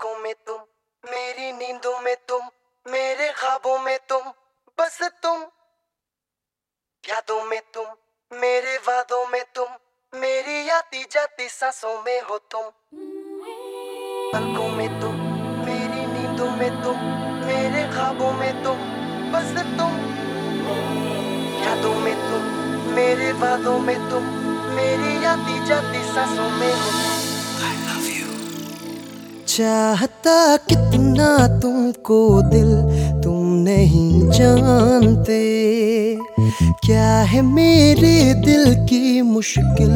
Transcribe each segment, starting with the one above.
पलकों में तुम मेरी नींदों में तुम मेरे ख्वाबों में तुम बस तुम यादों में तुम मेरे वादों में तुम मेरी आती जाती सांसों में हो तुम पलकों में तुम मेरी नींदों में तुम मेरे ख्वाबों में तुम बस तुम यादों में तुम मेरे वादों में तुम मेरी आती जाती सांसों में हो तुम चाहता कितना तुमको दिल, तुम नहीं जानते। क्या है मेरे दिल की मुश्किल,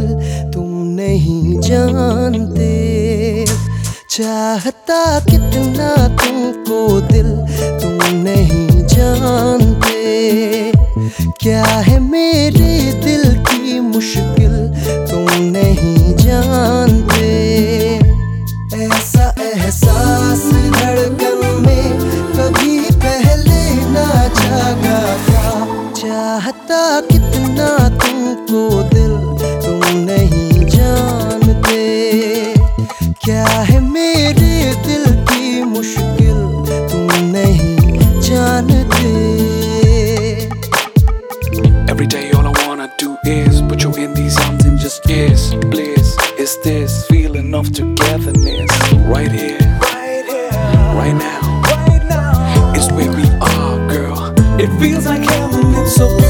तुम नहीं जानते। चाहता कितना तुमको दिल, तुम नहीं जानते। क्या है मेरे दिल की मुश्किल, तुम नहीं जानते। Feeling of togetherness right here, right here, right now. right now. It's where we are, girl. It feels like heaven, it's so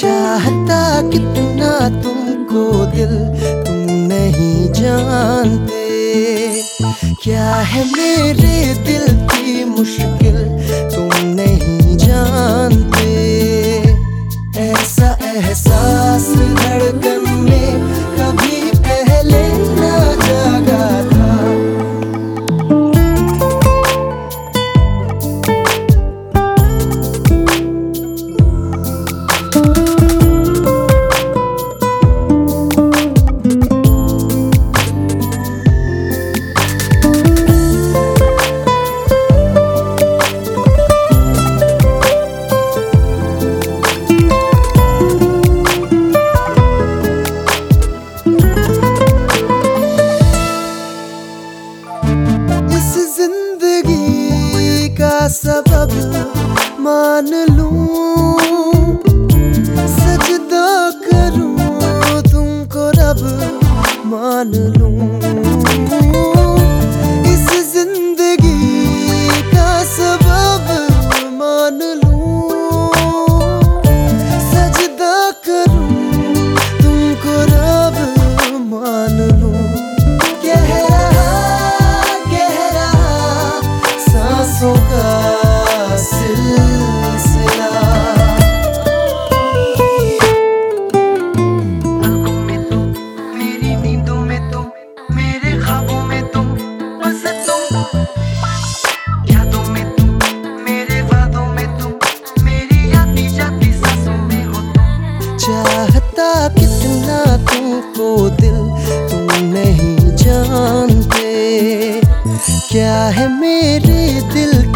चाहता कितना तुमको दिल तुम नहीं जानते। क्या है मेरे दिल की मुश्किल? सबब मान लूँ सजदा करूँ तुमको रब मान लूँ। चाहता कितना तुमको दिल तुम नहीं जानते। क्या है मेरे दिल